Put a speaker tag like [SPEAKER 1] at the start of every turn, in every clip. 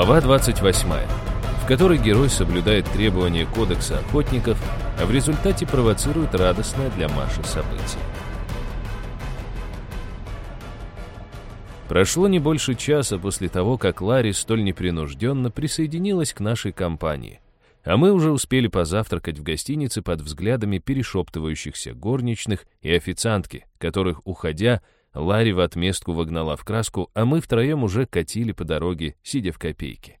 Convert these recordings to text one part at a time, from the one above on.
[SPEAKER 1] Глава 28, в которой герой соблюдает требования кодекса охотников, а в результате провоцирует радостное для Маши событие. Прошло не больше часа после того, как Ларри столь непринужденно присоединилась к нашей компании, а мы уже успели позавтракать в гостинице под взглядами перешептывающихся горничных и официантки, которых, уходя, Ларри в отместку вогнала в краску, а мы втроем уже катили по дороге, сидя в копейке.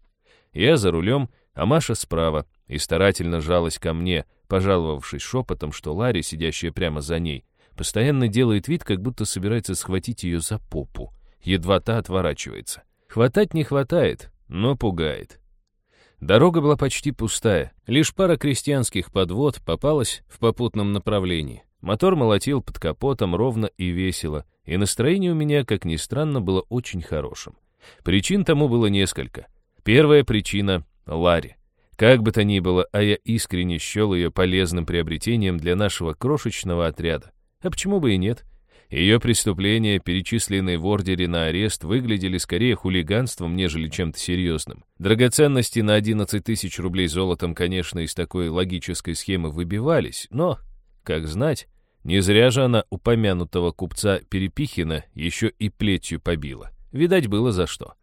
[SPEAKER 1] Я за рулем, а Маша справа, и старательно жалась ко мне, пожаловавшись шепотом, что Ларри, сидящая прямо за ней, постоянно делает вид, как будто собирается схватить ее за попу. Едва та отворачивается. Хватать не хватает, но пугает. Дорога была почти пустая, лишь пара крестьянских подвод попалась в попутном направлении. Мотор молотил под капотом ровно и весело, и настроение у меня, как ни странно, было очень хорошим. Причин тому было несколько. Первая причина — Ларри. Как бы то ни было, а я искренне счел ее полезным приобретением для нашего крошечного отряда. А почему бы и нет? Ее преступления, перечисленные в ордере на арест, выглядели скорее хулиганством, нежели чем-то серьезным. Драгоценности на 11 тысяч рублей золотом, конечно, из такой логической схемы выбивались, но, как знать, не зря же она упомянутого купца Перепихина еще и плетью побила. Видать, было за что.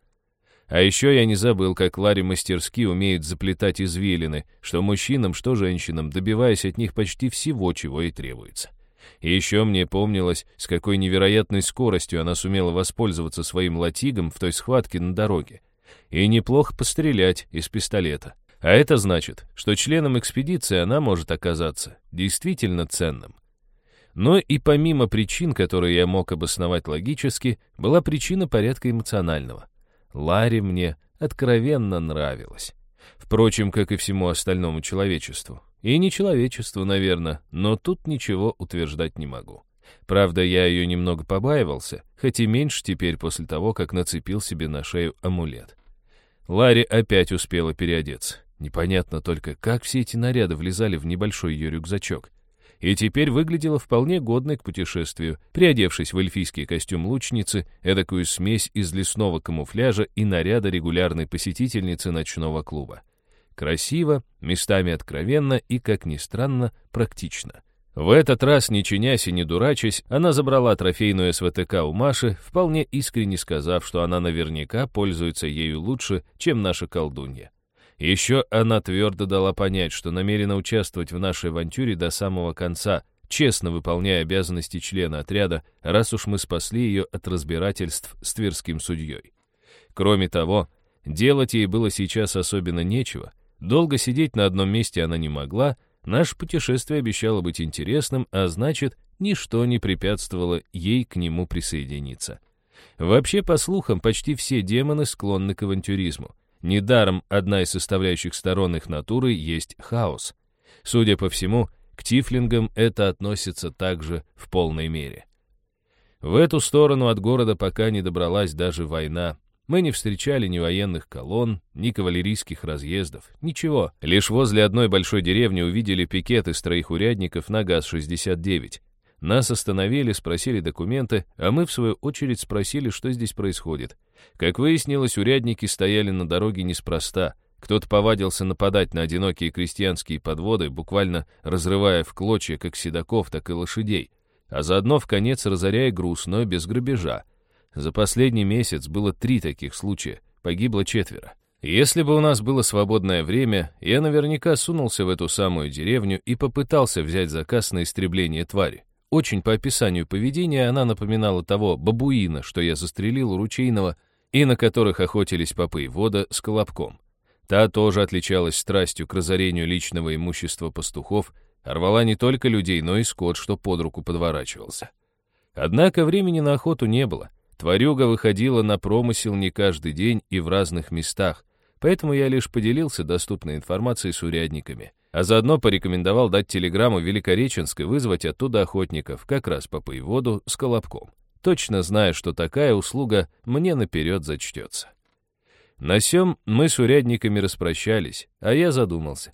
[SPEAKER 1] А еще я не забыл, как Ларри мастерски умеет заплетать извилины, что мужчинам, что женщинам, добиваясь от них почти всего, чего и требуется. И еще мне помнилось, с какой невероятной скоростью она сумела воспользоваться своим латигом в той схватке на дороге. И неплохо пострелять из пистолета. А это значит, что членом экспедиции она может оказаться действительно ценным. Но и помимо причин, которые я мог обосновать логически, была причина порядка эмоционального. Ларри мне откровенно нравилась. Впрочем, как и всему остальному человечеству. И не человечеству, наверное, но тут ничего утверждать не могу. Правда, я ее немного побаивался, хоть и меньше теперь после того, как нацепил себе на шею амулет. Ларри опять успела переодеться. Непонятно только, как все эти наряды влезали в небольшой ее рюкзачок. И теперь выглядела вполне годной к путешествию, приодевшись в эльфийский костюм лучницы, эдакую смесь из лесного камуфляжа и наряда регулярной посетительницы ночного клуба. Красиво, местами откровенно и, как ни странно, практично. В этот раз, не чинясь и не дурачась, она забрала трофейную СВТК у Маши, вполне искренне сказав, что она наверняка пользуется ею лучше, чем наша колдунья. Еще она твердо дала понять, что намерена участвовать в нашей авантюре до самого конца, честно выполняя обязанности члена отряда, раз уж мы спасли ее от разбирательств с тверским судьей. Кроме того, делать ей было сейчас особенно нечего, Долго сидеть на одном месте она не могла, наше путешествие обещало быть интересным, а значит, ничто не препятствовало ей к нему присоединиться. Вообще, по слухам, почти все демоны склонны к авантюризму. Недаром одна из составляющих сторон их натуры есть хаос. Судя по всему, к тифлингам это относится также в полной мере. В эту сторону от города пока не добралась даже война, мы не встречали ни военных колонн, ни кавалерийских разъездов, ничего. Лишь возле одной большой деревни увидели пикет из троих урядников на ГАЗ-69. Нас остановили, спросили документы, а мы, в свою очередь, спросили, что здесь происходит. Как выяснилось, урядники стояли на дороге неспроста. Кто-то повадился нападать на одинокие крестьянские подводы, буквально разрывая в клочья как седаков, так и лошадей, а заодно в конец разоряя груз, но без грабежа. За последний месяц было три таких случая, погибло четверо. Если бы у нас было свободное время, я наверняка сунулся в эту самую деревню и попытался взять заказ на истребление твари. Очень по описанию поведения она напоминала того бабуина, что я застрелил у ручейного, и на которых охотились попы и вода с колобком. Та тоже отличалась страстью к разорению личного имущества пастухов, рвала не только людей, но и скот, что под руку подворачивался. Однако времени на охоту не было. Тварюга выходила на промысел не каждый день и в разных местах, поэтому я лишь поделился доступной информацией с урядниками, а заодно порекомендовал дать телеграмму Великореченской вызвать оттуда охотников, как раз по воду с колобком, точно зная, что такая услуга мне наперед зачтется. На сём мы с урядниками распрощались, а я задумался.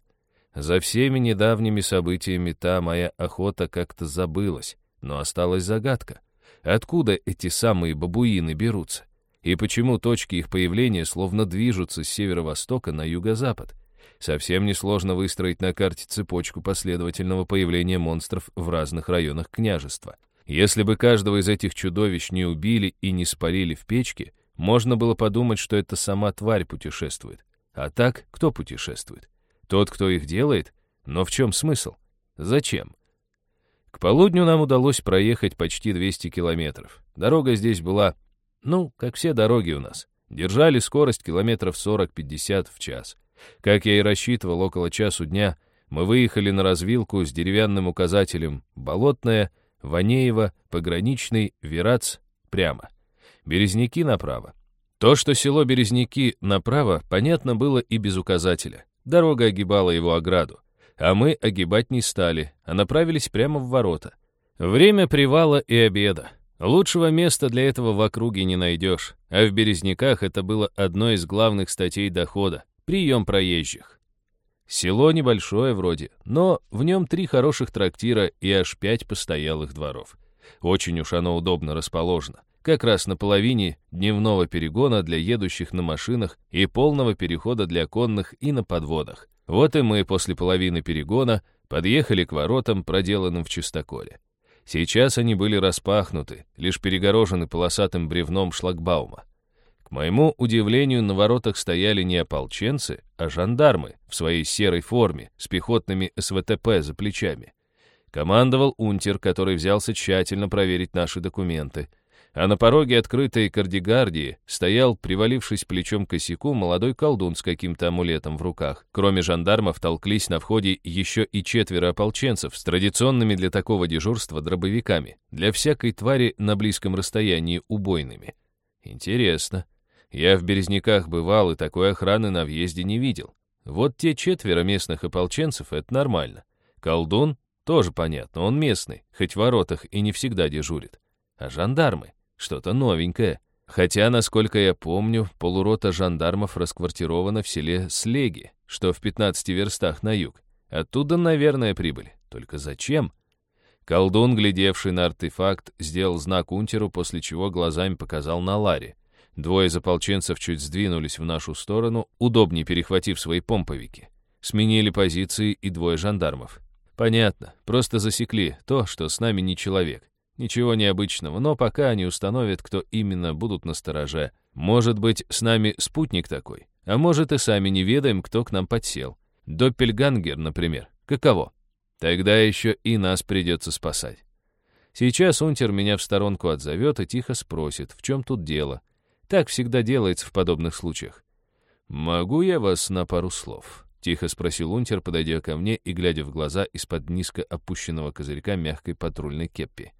[SPEAKER 1] За всеми недавними событиями та моя охота как-то забылась, но осталась загадка — Откуда эти самые бабуины берутся? И почему точки их появления словно движутся с северо-востока на юго-запад? Совсем несложно выстроить на карте цепочку последовательного появления монстров в разных районах княжества. Если бы каждого из этих чудовищ не убили и не спалили в печке, можно было подумать, что это сама тварь путешествует. А так, кто путешествует? Тот, кто их делает? Но в чем смысл? Зачем? К полудню нам удалось проехать почти 200 километров. Дорога здесь была, ну, как все дороги у нас. Держали скорость километров 40-50 в час. Как я и рассчитывал, около часу дня мы выехали на развилку с деревянным указателем «Болотная», «Ванеева», «Пограничный», «Верац» прямо. «Березники» направо. То, что село Березники направо, понятно было и без указателя. Дорога огибала его ограду. А мы огибать не стали, а направились прямо в ворота. Время привала и обеда. Лучшего места для этого в округе не найдешь, а в Березняках это было одной из главных статей дохода — прием проезжих. Село небольшое вроде, но в нем три хороших трактира и аж пять постоялых дворов. Очень уж оно удобно расположено как раз на половине дневного перегона для едущих на машинах и полного перехода для конных и на подводах. Вот и мы после половины перегона подъехали к воротам, проделанным в чистоколе. Сейчас они были распахнуты, лишь перегорожены полосатым бревном шлагбаума. Моему удивлению, на воротах стояли не ополченцы, а жандармы в своей серой форме с пехотными СВТП за плечами. Командовал унтер, который взялся тщательно проверить наши документы — а на пороге открытой кардигардии стоял, привалившись плечом к косяку, молодой колдун с каким-то амулетом в руках. Кроме жандармов толклись на входе еще и четверо ополченцев с традиционными для такого дежурства дробовиками, для всякой твари на близком расстоянии убойными. Интересно. Я в Березняках бывал и такой охраны на въезде не видел. Вот те четверо местных ополченцев — это нормально. Колдун — тоже понятно, он местный, хоть в воротах и не всегда дежурит. А жандармы? Что-то новенькое. Хотя, насколько я помню, полурота жандармов расквартирована в селе Слеги, что в 15 верстах на юг. Оттуда, наверное, прибыли. Только зачем? Колдун, глядевший на артефакт, сделал знак унтеру, после чего глазами показал на Ларе. Двое из ополченцев чуть сдвинулись в нашу сторону, удобнее перехватив свои помповики. Сменили позиции и двое жандармов. Понятно, просто засекли то, что с нами не человек. Ничего необычного, но пока они установят, кто именно будут на стороже. Может быть, с нами спутник такой, а может и сами не ведаем, кто к нам подсел. Доппельгангер, например. Каково? Тогда еще и нас придется спасать. Сейчас унтер меня в сторонку отзовет и тихо спросит, в чем тут дело. Так всегда делается в подобных случаях. «Могу я вас на пару слов?» — тихо спросил унтер, подойдя ко мне и глядя в глаза из-под низко опущенного козырька мягкой патрульной кеппи.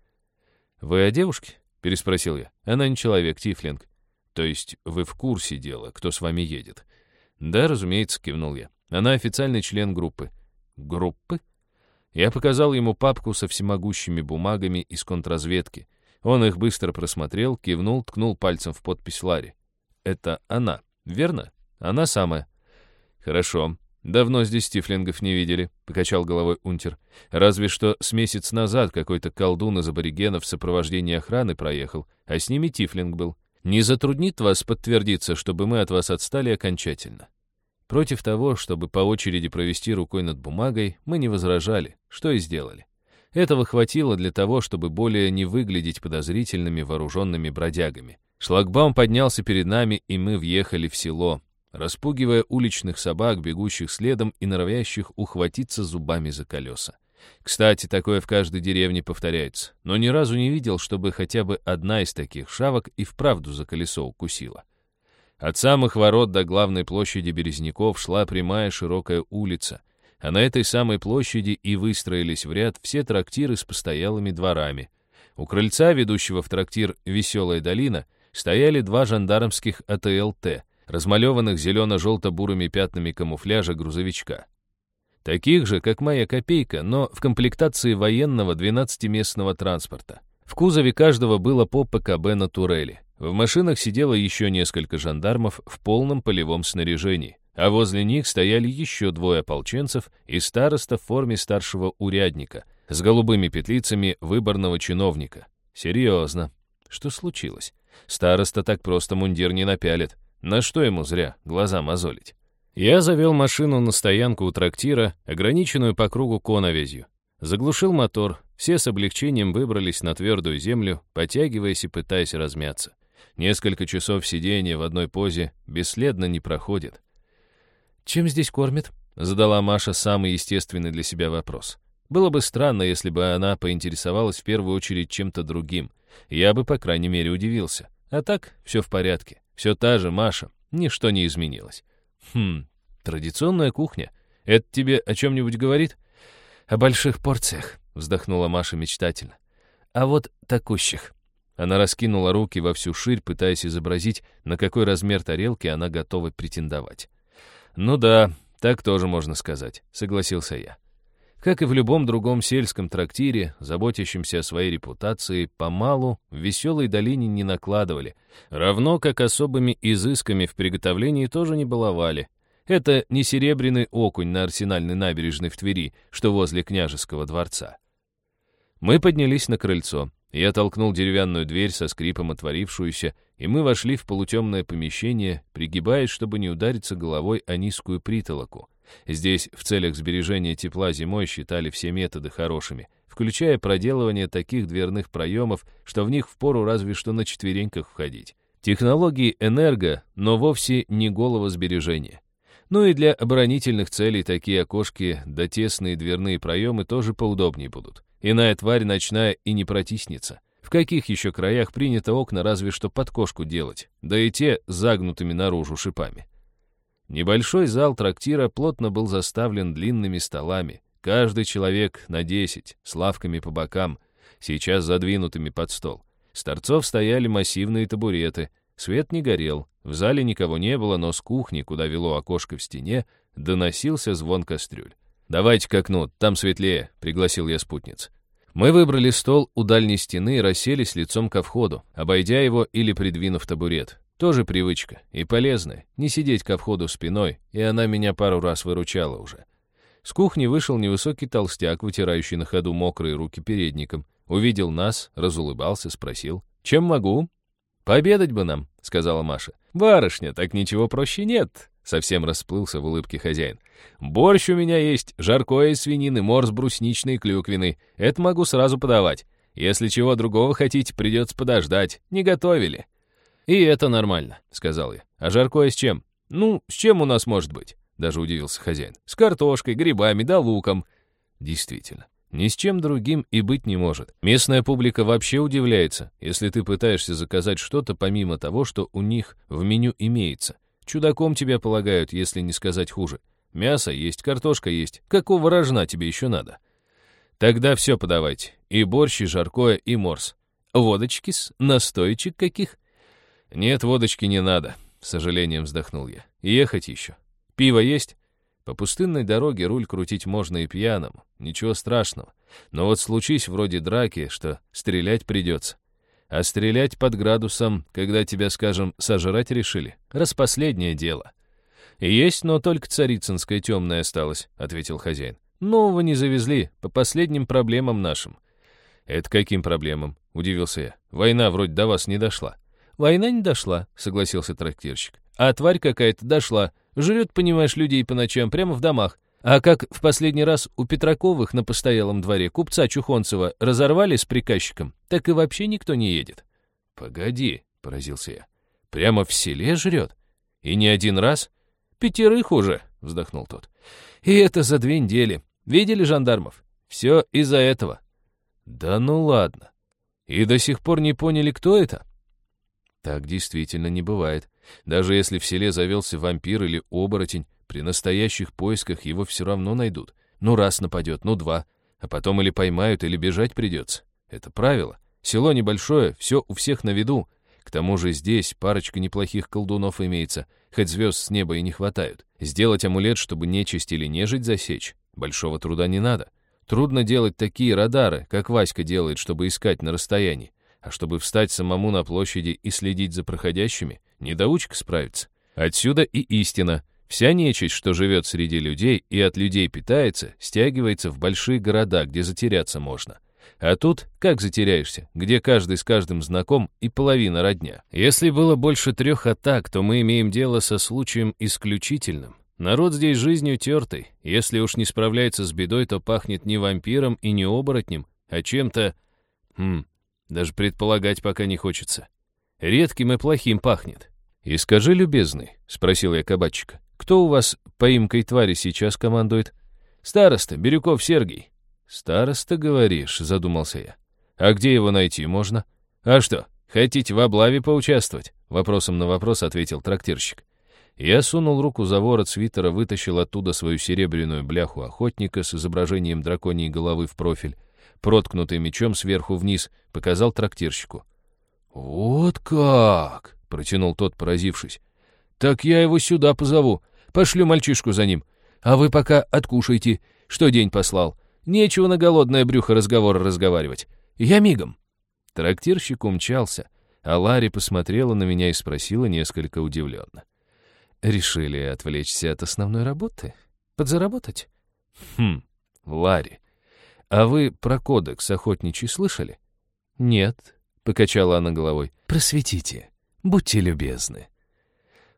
[SPEAKER 1] «Вы о девушке?» — переспросил я. «Она не человек, Тифлинг. То есть вы в курсе дела, кто с вами едет?» «Да, разумеется», — кивнул я. «Она официальный член группы». «Группы?» Я показал ему папку со всемогущими бумагами из контрразведки. Он их быстро просмотрел, кивнул, ткнул пальцем в подпись Ларри. «Это она, верно? Она самая». «Хорошо. «Давно здесь тифлингов не видели», — покачал головой унтер. «Разве что с месяц назад какой-то колдун из аборигенов в сопровождении охраны проехал, а с ними тифлинг был. Не затруднит вас подтвердиться, чтобы мы от вас отстали окончательно?» Против того, чтобы по очереди провести рукой над бумагой, мы не возражали, что и сделали. Этого хватило для того, чтобы более не выглядеть подозрительными вооруженными бродягами. Шлагбаум поднялся перед нами, и мы въехали в село, распугивая уличных собак, бегущих следом и норовящих ухватиться зубами за колеса. Кстати, такое в каждой деревне повторяется, но ни разу не видел, чтобы хотя бы одна из таких шавок и вправду за колесо укусила. От самых ворот до главной площади Березняков шла прямая широкая улица, а на этой самой площади и выстроились в ряд все трактиры с постоялыми дворами. У крыльца, ведущего в трактир «Веселая долина», стояли два жандармских АТЛТ — размалеванных зелено-желто-бурыми пятнами камуфляжа грузовичка. Таких же, как моя копейка, но в комплектации военного 12-местного транспорта. В кузове каждого было по ПКБ на турели. В машинах сидело еще несколько жандармов в полном полевом снаряжении, а возле них стояли еще двое ополченцев и староста в форме старшего урядника с голубыми петлицами выборного чиновника. Серьезно. Что случилось? Староста так просто мундир не напялит. На что ему зря глаза мозолить? Я завел машину на стоянку у трактира, ограниченную по кругу коновязью. Заглушил мотор, все с облегчением выбрались на твердую землю, потягиваясь и пытаясь размяться. Несколько часов сидения в одной позе бесследно не проходит. «Чем здесь кормят?» — задала Маша самый естественный для себя вопрос. Было бы странно, если бы она поинтересовалась в первую очередь чем-то другим. Я бы, по крайней мере, удивился. А так, все в порядке. Все та же Маша. Ничто не изменилось. Хм, традиционная кухня. Это тебе о чем-нибудь говорит? О больших порциях, вздохнула Маша мечтательно. А вот такущих. Она раскинула руки во всю ширь, пытаясь изобразить, на какой размер тарелки она готова претендовать. «Ну да, так тоже можно сказать», — согласился я. Как и в любом другом сельском трактире, заботящемся о своей репутации, помалу в веселой долине не накладывали, равно как особыми изысками в приготовлении тоже не баловали. Это не серебряный окунь на арсенальной набережной в Твери, что возле княжеского дворца. Мы поднялись на крыльцо. Я толкнул деревянную дверь со скрипом отворившуюся, и мы вошли в полутемное помещение, пригибаясь, чтобы не удариться головой о низкую притолоку. Здесь в целях сбережения тепла зимой считали все методы хорошими, включая проделывание таких дверных проемов, что в них впору разве что на четвереньках входить. Технологии энерго, но вовсе не головосбережения. Ну и для оборонительных целей такие окошки да тесные дверные проемы тоже поудобнее будут. Иная тварь ночная и не протиснется. В каких еще краях принято окна разве что под кошку делать, да и те загнутыми наружу шипами. Небольшой зал трактира плотно был заставлен длинными столами, каждый человек на десять, с лавками по бокам, сейчас задвинутыми под стол. С торцов стояли массивные табуреты, свет не горел, в зале никого не было, но с кухни, куда вело окошко в стене, доносился звон кастрюль. «Давайте к окну, там светлее», — пригласил я спутниц. Мы выбрали стол у дальней стены и расселись лицом ко входу, обойдя его или придвинув табурет. Тоже привычка и полезная, не сидеть ко входу спиной, и она меня пару раз выручала уже. С кухни вышел невысокий толстяк, вытирающий на ходу мокрые руки передником. Увидел нас, разулыбался, спросил, «Чем могу?» «Пообедать бы нам», — сказала Маша. «Барышня, так ничего проще нет», — совсем расплылся в улыбке хозяин. «Борщ у меня есть, жаркое из свинины, морс брусничный, клюквенный. Это могу сразу подавать. Если чего другого хотите, придется подождать. Не готовили». «И это нормально», — сказал я. «А жаркое с чем?» «Ну, с чем у нас может быть?» Даже удивился хозяин. «С картошкой, грибами да луком». Действительно, ни с чем другим и быть не может. Местная публика вообще удивляется, если ты пытаешься заказать что-то помимо того, что у них в меню имеется. Чудаком тебя полагают, если не сказать хуже. Мясо есть, картошка есть. Какого рожна тебе еще надо? Тогда все подавайте. И борщ, и жаркое, и морс. Водочки-с, настоечек каких? «Нет, водочки не надо», — с сожалением вздохнул я. «Ехать еще. Пиво есть?» По пустынной дороге руль крутить можно и пьяным, ничего страшного. Но вот случись вроде драки, что стрелять придется. А стрелять под градусом, когда тебя, скажем, сожрать решили, распоследнее дело. «Есть, но только царицынская темная осталась», — ответил хозяин. «Нового не завезли, по последним проблемам нашим». «Это каким проблемам?» — удивился я. «Война вроде до вас не дошла». «Война не дошла», — согласился трактирщик. «А тварь какая-то дошла. Жрет, понимаешь, людей по ночам прямо в домах. А как в последний раз у Петраковых на постоялом дворе купца Чухонцева разорвали с приказчиком, так и вообще никто не едет». «Погоди», — поразился я. «Прямо в селе жрет? И не один раз?» «Пятерых уже», — вздохнул тот. «И это за две недели. Видели жандармов? Все из-за этого». «Да ну ладно. И до сих пор не поняли, кто это?» Так действительно не бывает. Даже если в селе завелся вампир или оборотень, при настоящих поисках его все равно найдут. Ну раз нападет, ну два. А потом или поймают, или бежать придется. Это правило. Село небольшое, все у всех на виду. К тому же здесь парочка неплохих колдунов имеется, хоть звезд с неба и не хватают. Сделать амулет, чтобы нечисть или нежить засечь, большого труда не надо. Трудно делать такие радары, как Васька делает, чтобы искать на расстоянии. А чтобы встать самому на площади и следить за проходящими, недоучка справится. Отсюда и истина. Вся нечисть, что живет среди людей и от людей питается, стягивается в большие города, где затеряться можно. А тут как затеряешься, где каждый с каждым знаком и половина родня. Если было больше трех атак, то мы имеем дело со случаем исключительным. Народ здесь жизнью тертой. Если уж не справляется с бедой, то пахнет не вампиром и не оборотнем, а чем-то... Хм, даже предполагать пока не хочется. Редким и плохим пахнет. «И скажи, любезный», — спросил я кабачика, «кто у вас поимкой твари сейчас командует?» «Староста, Бирюков Сергей». «Староста, говоришь», — задумался я. «А где его найти можно?» «А что, хотите в облаве поучаствовать?» Вопросом на вопрос ответил трактирщик. Я сунул руку за ворот свитера, вытащил оттуда свою серебряную бляху охотника с изображением драконьей головы в профиль, проткнутый мечом сверху вниз, показал трактирщику. «Вот как!» — протянул тот, поразившись. «Так я его сюда позову. Пошлю мальчишку за ним. А вы пока откушайте, что день послал. Нечего на голодное брюхо разговор разговаривать. Я мигом». Трактирщик умчался, а Ларри посмотрела на меня и спросила несколько удивленно. «Решили отвлечься от основной работы? Подзаработать?» «Хм, Ларри, а вы про кодекс охотничий слышали?» «Нет», — покачала она головой. «Просветите, будьте любезны».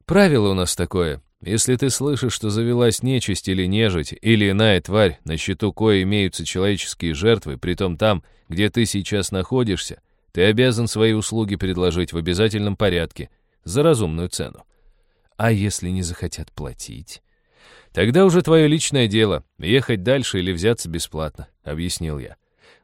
[SPEAKER 1] «Правило у нас такое. Если ты слышишь, что завелась нечисть или нежить, или иная тварь, на счету кое имеются человеческие жертвы, притом там, где ты сейчас находишься, ты обязан свои услуги предложить в обязательном порядке, за разумную цену. А если не захотят платить? Тогда уже твое личное дело, ехать дальше или взяться бесплатно, объяснил я.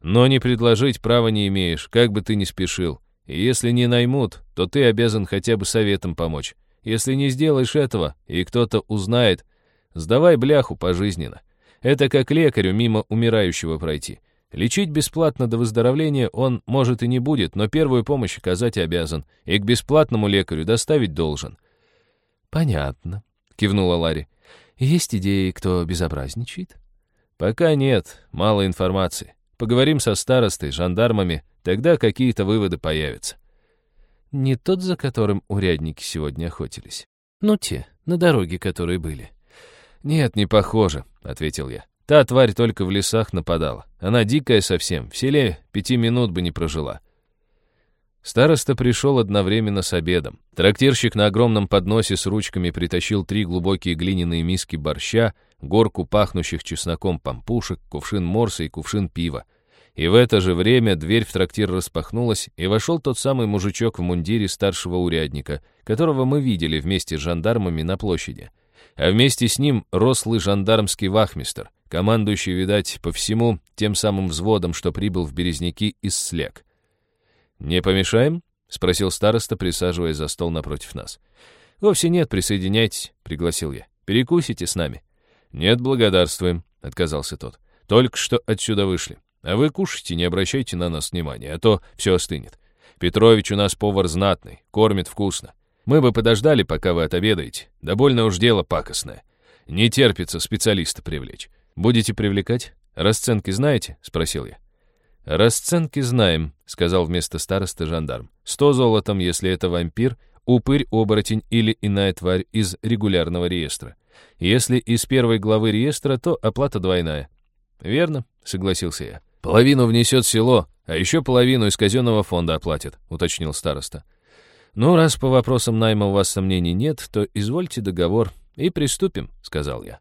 [SPEAKER 1] Но не предложить права не имеешь, как бы ты ни спешил. И если не наймут, то ты обязан хотя бы советом помочь. Если не сделаешь этого, и кто-то узнает, сдавай бляху пожизненно. Это как лекарю мимо умирающего пройти. Лечить бесплатно до выздоровления он, может, и не будет, но первую помощь оказать обязан, и к бесплатному лекарю доставить должен. «Понятно», — кивнула Ларри. «Есть идеи, кто безобразничает?» «Пока нет, мало информации. Поговорим со старостой, жандармами, тогда какие-то выводы появятся». Не тот, за которым урядники сегодня охотились. Ну, те, на дороге, которые были. «Нет, не похоже», — ответил я. «Та тварь только в лесах нападала. Она дикая совсем, в селе пяти минут бы не прожила». Староста пришел одновременно с обедом. Трактирщик на огромном подносе с ручками притащил три глубокие глиняные миски борща, горку пахнущих чесноком пампушек, кувшин морса и кувшин пива. И в это же время дверь в трактир распахнулась, и вошел тот самый мужичок в мундире старшего урядника, которого мы видели вместе с жандармами на площади. А вместе с ним рослый жандармский вахмистер, командующий, видать, по всему тем самым взводом, что прибыл в Березники из Слег. «Не помешаем?» — спросил староста, присаживаясь за стол напротив нас. «Вовсе нет, присоединяйтесь», — пригласил я. «Перекусите с нами». «Нет, благодарствуем», — отказался тот. «Только что отсюда вышли. А вы кушайте, не обращайте на нас внимания, а то все остынет. Петрович у нас повар знатный, кормит вкусно. Мы бы подождали, пока вы отобедаете. Да уж дело пакостное. Не терпится специалиста привлечь. Будете привлекать? Расценки знаете?» — спросил я. «Расценки знаем», — сказал вместо староста жандарм. «Сто золотом, если это вампир, упырь, оборотень или иная тварь из регулярного реестра. Если из первой главы реестра, то оплата двойная». «Верно», — согласился я. «Половину внесет село, а еще половину из казенного фонда оплатит», — уточнил староста. «Ну, раз по вопросам найма у вас сомнений нет, то извольте договор и приступим», — сказал я.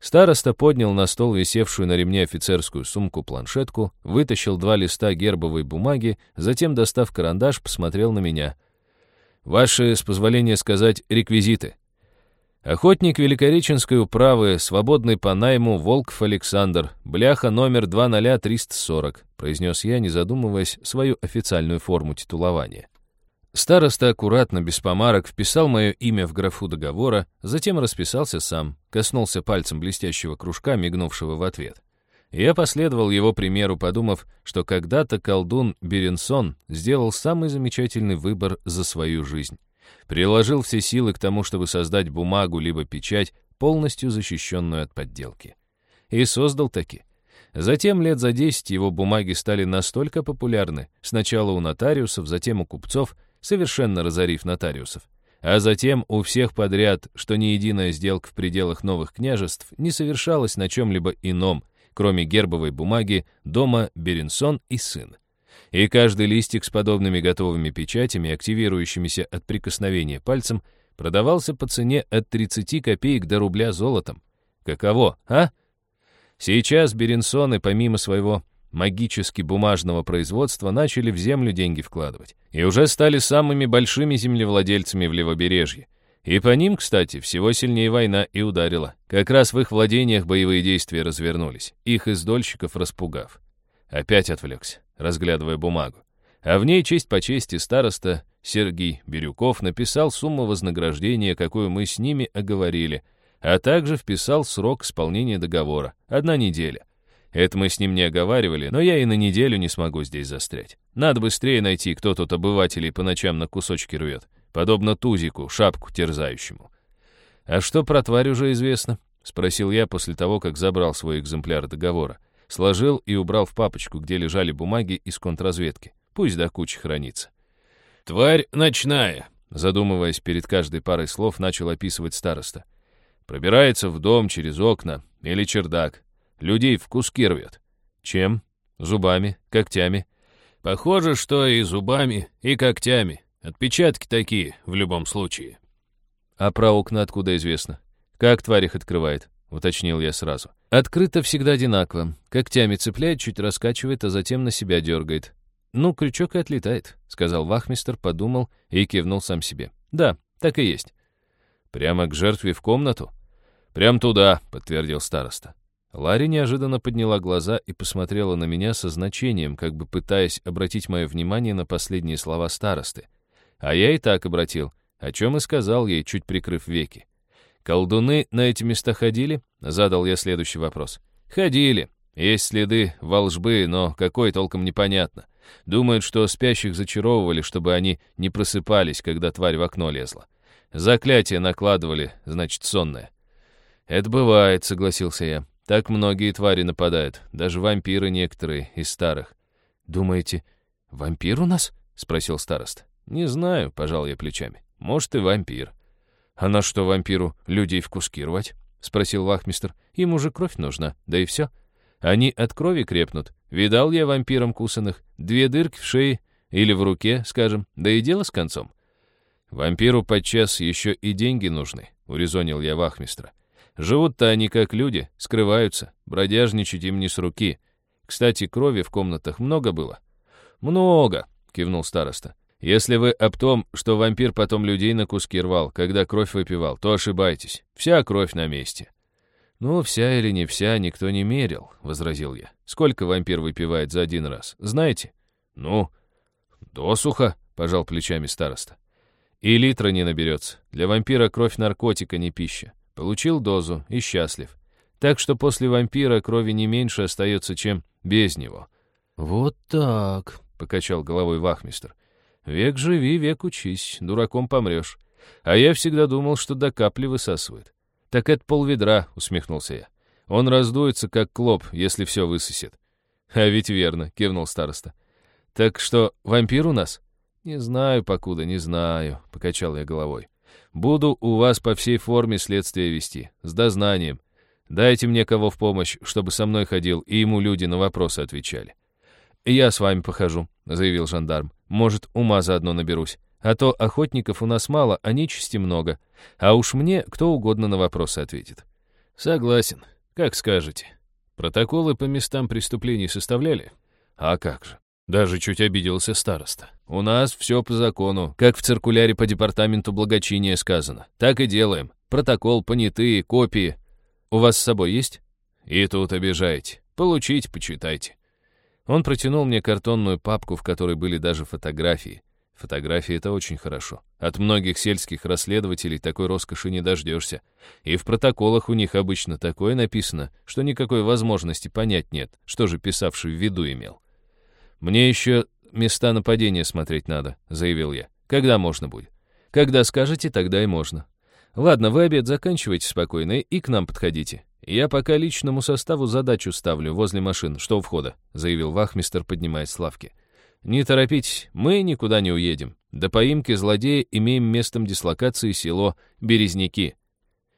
[SPEAKER 1] Староста поднял на стол висевшую на ремне офицерскую сумку-планшетку, вытащил два листа гербовой бумаги, затем, достав карандаш, посмотрел на меня. «Ваши, с позволения сказать, реквизиты», Охотник Великореченской управы, свободный по найму, Волков Александр, бляха номер 20340, произнес я, не задумываясь, свою официальную форму титулования. Староста аккуратно, без помарок, вписал мое имя в графу договора, затем расписался сам, коснулся пальцем блестящего кружка, мигнувшего в ответ. Я последовал его примеру, подумав, что когда-то колдун Беренсон сделал самый замечательный выбор за свою жизнь приложил все силы к тому, чтобы создать бумагу либо печать, полностью защищенную от подделки. И создал таки. Затем лет за десять его бумаги стали настолько популярны, сначала у нотариусов, затем у купцов, совершенно разорив нотариусов, а затем у всех подряд, что ни единая сделка в пределах новых княжеств не совершалась на чем-либо ином, кроме гербовой бумаги, дома Беренсон и сын. И каждый листик с подобными готовыми печатями, активирующимися от прикосновения пальцем, продавался по цене от 30 копеек до рубля золотом. Каково, а? Сейчас Беренсоны, помимо своего магически бумажного производства, начали в землю деньги вкладывать. И уже стали самыми большими землевладельцами в Левобережье. И по ним, кстати, всего сильнее война и ударила. Как раз в их владениях боевые действия развернулись, их издольщиков распугав. Опять отвлекся, разглядывая бумагу. А в ней честь по чести староста Сергей Бирюков написал сумму вознаграждения, какую мы с ними оговорили, а также вписал срок исполнения договора — одна неделя. Это мы с ним не оговаривали, но я и на неделю не смогу здесь застрять. Надо быстрее найти, кто тут обывателей по ночам на кусочки рвет, подобно тузику, шапку терзающему. «А что про тварь уже известно?» — спросил я после того, как забрал свой экземпляр договора. Сложил и убрал в папочку, где лежали бумаги из контрразведки. Пусть до кучи хранится. «Тварь ночная», — задумываясь перед каждой парой слов, начал описывать староста. «Пробирается в дом через окна или чердак, Людей в куски рвет. Чем? Зубами, когтями. Похоже, что и зубами, и когтями. Отпечатки такие, в любом случае. А про окна откуда известно? Как тварь их открывает? Уточнил я сразу. Открыто всегда одинаково. Когтями цепляет, чуть раскачивает, а затем на себя дергает. «Ну, крючок и отлетает», — сказал вахмистер, подумал и кивнул сам себе. «Да, так и есть». «Прямо к жертве в комнату?» «Прям туда», — подтвердил староста. Ларри неожиданно подняла глаза и посмотрела на меня со значением, как бы пытаясь обратить мое внимание на последние слова старосты. А я и так обратил, о чем и сказал ей, чуть прикрыв веки. «Колдуны на эти места ходили?» — задал я следующий вопрос. «Ходили. Есть следы волжбы, но какой толком непонятно. Думают, что спящих зачаровывали, чтобы они не просыпались, когда тварь в окно лезла. Заклятие накладывали, значит, сонное». «Это бывает», — согласился я. Так многие твари нападают, даже вампиры некоторые из старых. «Думаете, вампир у нас?» — спросил староста. «Не знаю», — пожал я плечами. «Может, и вампир». «А на что вампиру людей в куски рвать?» — спросил вахмистр. «Ему же кровь нужна, да и все. Они от крови крепнут. Видал я вампиром кусаных. Две дырки в шее или в руке, скажем, да и дело с концом». «Вампиру подчас еще и деньги нужны», — урезонил я вахмистра. Живут-то они как люди, скрываются, бродяжничать им не с руки. Кстати, крови в комнатах много было? Много, кивнул староста. Если вы об том, что вампир потом людей на куски рвал, когда кровь выпивал, то ошибаетесь. Вся кровь на месте. «Ну, вся или не вся, никто не мерил», — возразил я. «Сколько вампир выпивает за один раз, знаете?» «Ну, досуха», — пожал плечами староста. «И литра не наберется. Для вампира кровь наркотика, не пища. Получил дозу и счастлив. Так что после вампира крови не меньше остается, чем без него. «Вот так», — покачал головой вахмистр. «Век живи, век учись, дураком помрешь. А я всегда думал, что до капли высасывает». «Так это полведра», — усмехнулся я. «Он раздуется, как клоп, если все высосет». «А ведь верно», — кивнул староста. «Так что, вампир у нас?» «Не знаю, покуда, не знаю», — покачал я головой. Буду у вас по всей форме следствие вести, с дознанием. Дайте мне кого в помощь, чтобы со мной ходил, и ему люди на вопросы отвечали». «Я с вами похожу», — заявил жандарм. «Может, ума заодно наберусь. А то охотников у нас мало, а нечисти много. А уж мне кто угодно на вопросы ответит». «Согласен. Как скажете. Протоколы по местам преступлений составляли?» «А как же. Даже чуть обиделся староста. «У нас все по закону, как в циркуляре по департаменту благочиния сказано. Так и делаем. Протокол, понятые, копии. У вас с собой есть?» «И тут обижаете. Получите, почитайте». Он протянул мне картонную папку, в которой были даже фотографии. Фотографии — это очень хорошо. От многих сельских расследователей такой роскоши не дождешься. И в протоколах у них обычно такое написано, что никакой возможности понять нет, что же писавший в виду имел. «Мне еще места нападения смотреть надо», — заявил я. «Когда можно будет?» «Когда скажете, тогда и можно». «Ладно, вы обед заканчивайте спокойно и к нам подходите. Я пока личному составу задачу ставлю возле машин, что у входа», — заявил вахмистер, поднимаясь с лавки. «Не торопитесь, мы никуда не уедем. До поимки злодея имеем местом дислокации село Березники.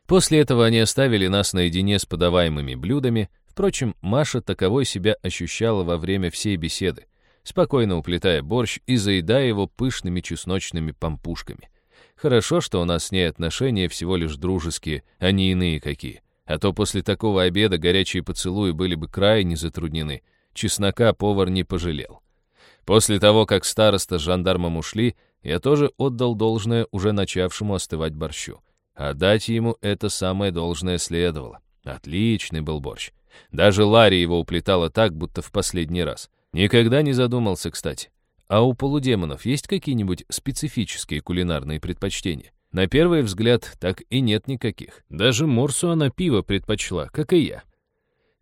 [SPEAKER 1] После этого они оставили нас наедине с подаваемыми блюдами, Впрочем, Маша таковой себя ощущала во время всей беседы, спокойно уплетая борщ и заедая его пышными чесночными пампушками. Хорошо, что у нас с ней отношения всего лишь дружеские, а не иные какие. А то после такого обеда горячие поцелуи были бы крайне затруднены. Чеснока повар не пожалел. После того, как староста с жандармом ушли, я тоже отдал должное уже начавшему остывать борщу. А дать ему это самое должное следовало. Отличный был борщ. Даже Ларри его уплетала так, будто в последний раз. Никогда не задумался, кстати. А у полудемонов есть какие-нибудь специфические кулинарные предпочтения? На первый взгляд, так и нет никаких. Даже морсу она пиво предпочла, как и я.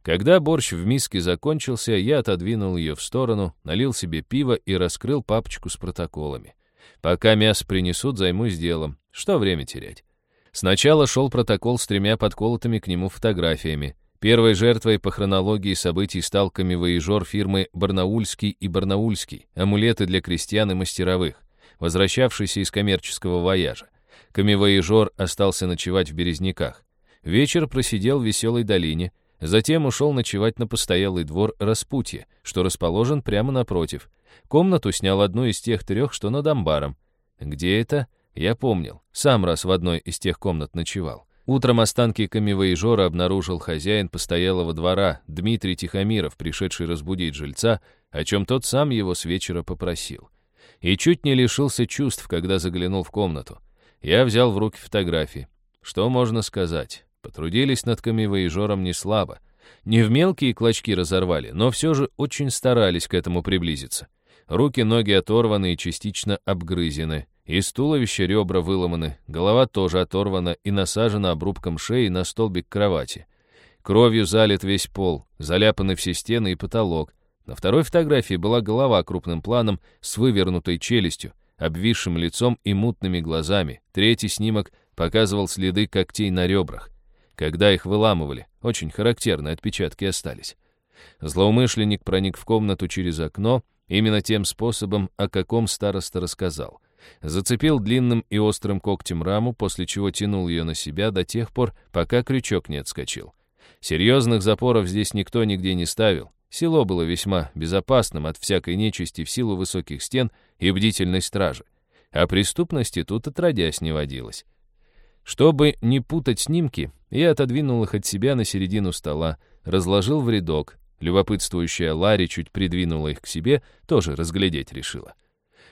[SPEAKER 1] Когда борщ в миске закончился, я отодвинул ее в сторону, налил себе пиво и раскрыл папочку с протоколами. Пока мясо принесут, займусь делом. Что время терять? Сначала шел протокол с тремя подколотыми к нему фотографиями. Первой жертвой по хронологии событий стал камевоежор фирмы «Барнаульский и Барнаульский», амулеты для крестьян и мастеровых, возвращавшийся из коммерческого вояжа. Камевоежор остался ночевать в Березняках. Вечер просидел в Веселой долине, затем ушел ночевать на постоялый двор Распутье, что расположен прямо напротив. Комнату снял одну из тех трех, что над амбаром. Где это? Я помнил. Сам раз в одной из тех комнат ночевал. Утром останки камевоежора обнаружил хозяин постоялого двора Дмитрий Тихомиров, пришедший разбудить жильца, о чем тот сам его с вечера попросил. И чуть не лишился чувств, когда заглянул в комнату. Я взял в руки фотографии. Что можно сказать? Потрудились над камевоежором не слабо. Не в мелкие клочки разорвали, но все же очень старались к этому приблизиться. Руки, ноги оторваны и частично обгрызены. Из туловища ребра выломаны, голова тоже оторвана и насажена обрубком шеи на столбик кровати. Кровью залит весь пол, заляпаны все стены и потолок. На второй фотографии была голова крупным планом с вывернутой челюстью, обвисшим лицом и мутными глазами. Третий снимок показывал следы когтей на ребрах. Когда их выламывали, очень характерные отпечатки остались. Злоумышленник проник в комнату через окно, именно тем способом, о каком староста рассказал — Зацепил длинным и острым когтем раму, после чего тянул ее на себя до тех пор, пока крючок не отскочил. Серьезных запоров здесь никто нигде не ставил. Село было весьма безопасным от всякой нечисти в силу высоких стен и бдительной стражи. А преступности тут отродясь не водилось. Чтобы не путать снимки, я отодвинул их от себя на середину стола, разложил в рядок. Любопытствующая Ларри чуть придвинула их к себе, тоже разглядеть решила.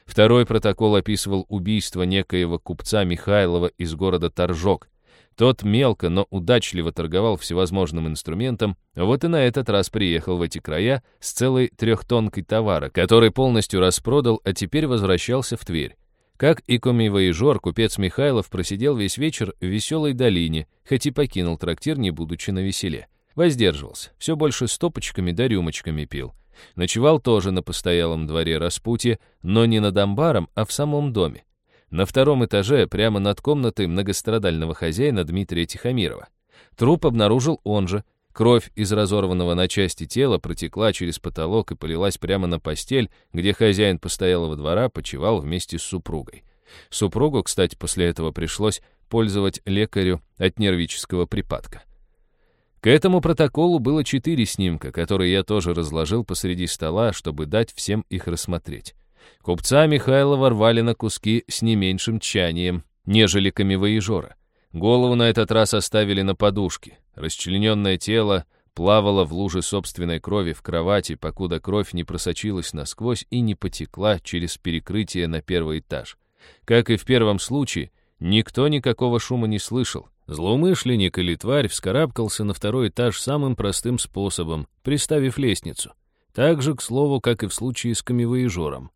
[SPEAKER 1] Второй протокол описывал убийство некоего купца Михайлова из города Торжок. Тот мелко, но удачливо торговал всевозможным инструментом, вот и на этот раз приехал в эти края с целой трехтонкой товара, который полностью распродал, а теперь возвращался в Тверь. Как и комивоежор, купец Михайлов просидел весь вечер в веселой долине, хоть и покинул трактир, не будучи на веселе. Воздерживался, все больше стопочками да рюмочками пил. Ночевал тоже на постоялом дворе распутья, но не над амбаром, а в самом доме. На втором этаже, прямо над комнатой многострадального хозяина Дмитрия Тихомирова. Труп обнаружил он же. Кровь из разорванного на части тела протекла через потолок и полилась прямо на постель, где хозяин постоялого двора почевал вместе с супругой. Супругу, кстати, после этого пришлось пользовать лекарю от нервического припадка. К этому протоколу было четыре снимка, которые я тоже разложил посреди стола, чтобы дать всем их рассмотреть. Купца Михайлова рвали на куски с не меньшим тчанием, нежели камевоежора. Голову на этот раз оставили на подушке. Расчлененное тело плавало в луже собственной крови в кровати, покуда кровь не просочилась насквозь и не потекла через перекрытие на первый этаж. Как и в первом случае, никто никакого шума не слышал, Злоумышленник или тварь вскарабкался на второй этаж самым простым способом, приставив лестницу. Так же, к слову, как и в случае с камевоежором.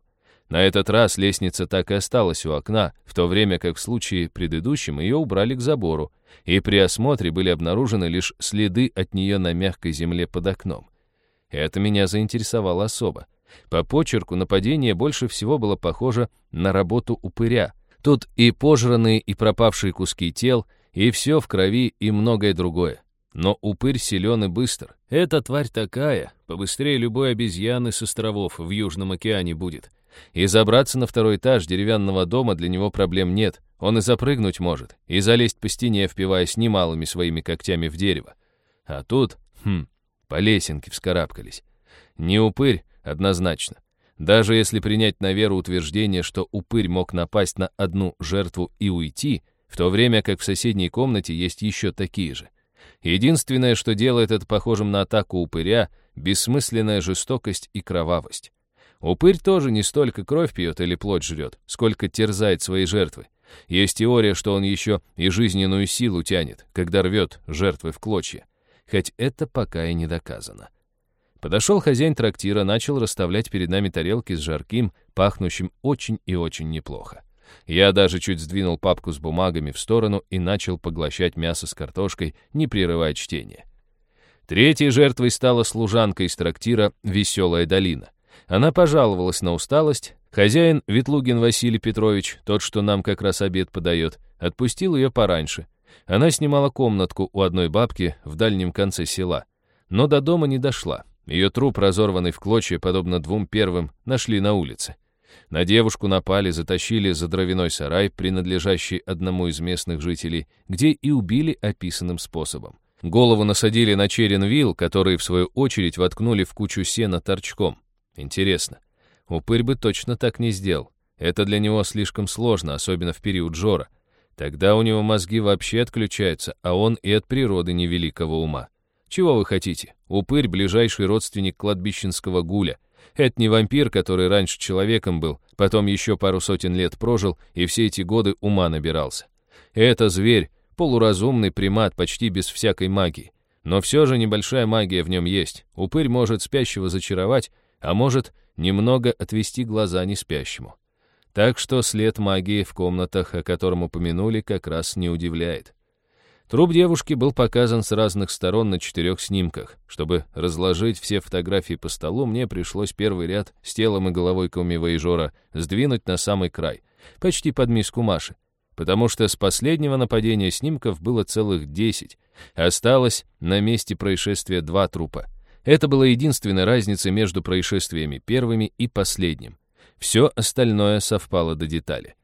[SPEAKER 1] На этот раз лестница так и осталась у окна, в то время как в случае предыдущем ее убрали к забору, и при осмотре были обнаружены лишь следы от нее на мягкой земле под окном. Это меня заинтересовало особо. По почерку нападение больше всего было похоже на работу упыря. Тут и пожранные, и пропавшие куски тел — и все в крови и многое другое. Но упырь силен и быстр. Эта тварь такая, побыстрее любой обезьяны с островов в Южном океане будет. И забраться на второй этаж деревянного дома для него проблем нет. Он и запрыгнуть может, и залезть по стене, впиваясь немалыми своими когтями в дерево. А тут, хм, по лесенке вскарабкались. Не упырь, однозначно. Даже если принять на веру утверждение, что упырь мог напасть на одну жертву и уйти, в то время как в соседней комнате есть еще такие же. Единственное, что делает это похожим на атаку упыря, бессмысленная жестокость и кровавость. Упырь тоже не столько кровь пьет или плоть жрет, сколько терзает свои жертвы. Есть теория, что он еще и жизненную силу тянет, когда рвет жертвы в клочья. Хоть это пока и не доказано. Подошел хозяин трактира, начал расставлять перед нами тарелки с жарким, пахнущим очень и очень неплохо. Я даже чуть сдвинул папку с бумагами в сторону и начал поглощать мясо с картошкой, не прерывая чтения. Третьей жертвой стала служанка из трактира «Веселая долина». Она пожаловалась на усталость. Хозяин Ветлугин Василий Петрович, тот, что нам как раз обед подает, отпустил ее пораньше. Она снимала комнатку у одной бабки в дальнем конце села, но до дома не дошла. Ее труп, разорванный в клочья, подобно двум первым, нашли на улице. На девушку напали, затащили за дровяной сарай, принадлежащий одному из местных жителей, где и убили описанным способом. Голову насадили на черен вил, который, в свою очередь, воткнули в кучу сена торчком. Интересно. Упырь бы точно так не сделал. Это для него слишком сложно, особенно в период жора. Тогда у него мозги вообще отключаются, а он и от природы невеликого ума. Чего вы хотите? Упырь — ближайший родственник кладбищенского гуля. Это не вампир, который раньше человеком был, потом еще пару сотен лет прожил и все эти годы ума набирался. Это зверь, полуразумный примат, почти без всякой магии. Но все же небольшая магия в нем есть. Упырь может спящего зачаровать, а может немного отвести глаза неспящему. Так что след магии в комнатах, о котором упомянули, как раз не удивляет. Труп девушки был показан с разных сторон на четырех снимках. Чтобы разложить все фотографии по столу, мне пришлось первый ряд с телом и головой комивоежора сдвинуть на самый край, почти под миску Маши, потому что с последнего нападения снимков было целых десять. Осталось на месте происшествия два трупа — это была единственная разница между происшествиями первыми и последним. Все остальное совпало до детали.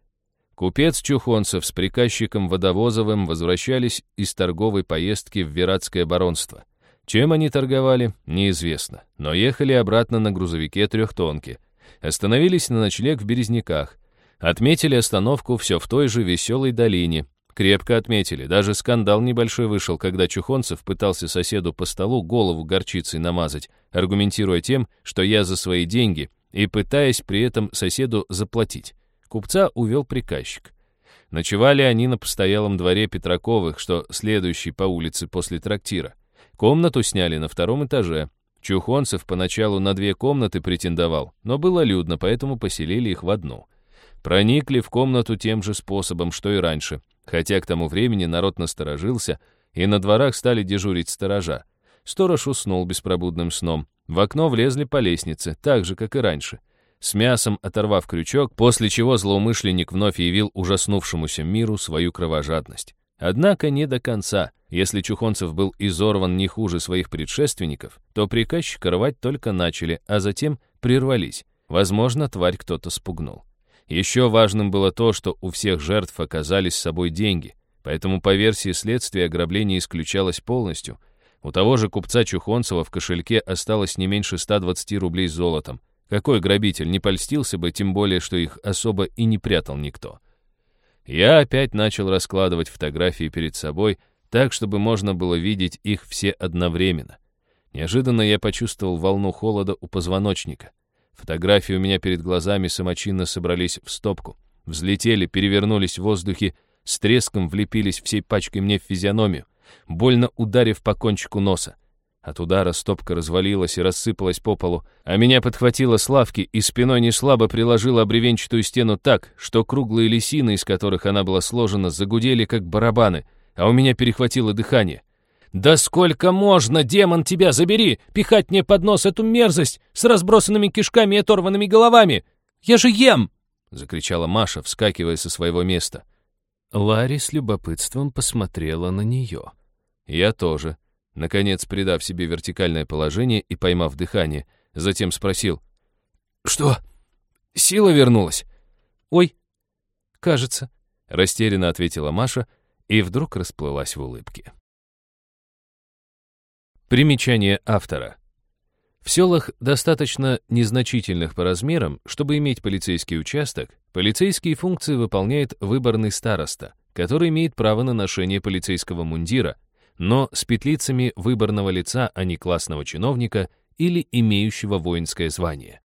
[SPEAKER 1] Купец Чухонцев с приказчиком Водовозовым возвращались из торговой поездки в Виратское баронство. Чем они торговали, неизвестно, но ехали обратно на грузовике трехтонке. Остановились на ночлег в Березняках. Отметили остановку все в той же веселой долине, Крепко отметили. Даже скандал небольшой вышел, когда Чухонцев пытался соседу по столу голову горчицей намазать, аргументируя тем, что я за свои деньги, и пытаясь при этом соседу заплатить. Купца увел приказчик. Ночевали они на постоялом дворе Петраковых, что следующий по улице после трактира. Комнату сняли на втором этаже. Чухонцев поначалу на две комнаты претендовал, но было людно, поэтому поселили их в одну. Проникли в комнату тем же способом, что и раньше — Хотя к тому времени народ насторожился, и на дворах стали дежурить сторожа. Сторож уснул беспробудным сном. В окно влезли по лестнице, так же, как и раньше. С мясом оторвав крючок, после чего злоумышленник вновь явил ужаснувшемуся миру свою кровожадность. Однако не до конца. Если Чухонцев был изорван не хуже своих предшественников, то приказчика рвать только начали, а затем прервались. Возможно, тварь кто-то спугнул. Еще важным было то, что у всех жертв оказались с собой деньги, поэтому по версии следствия ограбление исключалось полностью. У того же купца Чухонцева в кошельке осталось не меньше 120 рублей с золотом. Какой грабитель не польстился бы, тем более, что их особо и не прятал никто. Я опять начал раскладывать фотографии перед собой, так, чтобы можно было видеть их все одновременно. Неожиданно я почувствовал волну холода у позвоночника. Фотографии у меня перед глазами самочинно собрались в стопку. Взлетели, перевернулись в воздухе, с треском влепились всей пачкой мне в физиономию, больно ударив по кончику носа. От удара стопка развалилась и рассыпалась по полу, а меня подхватило с лавки и спиной неслабо приложила бревенчатую стену так, что круглые лисины, из которых она была сложена, загудели как барабаны, а у меня перехватило дыхание. «Да сколько можно, демон, тебя забери! Пихать мне под нос эту мерзость с разбросанными кишками и оторванными головами! Я же ем!» — закричала Маша, вскакивая со своего места. Ларри с любопытством посмотрела на нее. Я тоже, наконец придав себе вертикальное положение и поймав дыхание, затем спросил. «Что? Сила вернулась?» «Ой, кажется», — растерянно ответила Маша и вдруг расплылась в улыбке. Примечание автора. В селах, достаточно незначительных по размерам, чтобы иметь полицейский участок, полицейские функции выполняет выборный староста, который имеет право на ношение полицейского мундира, но с петлицами выборного лица, а не классного чиновника или имеющего воинское звание.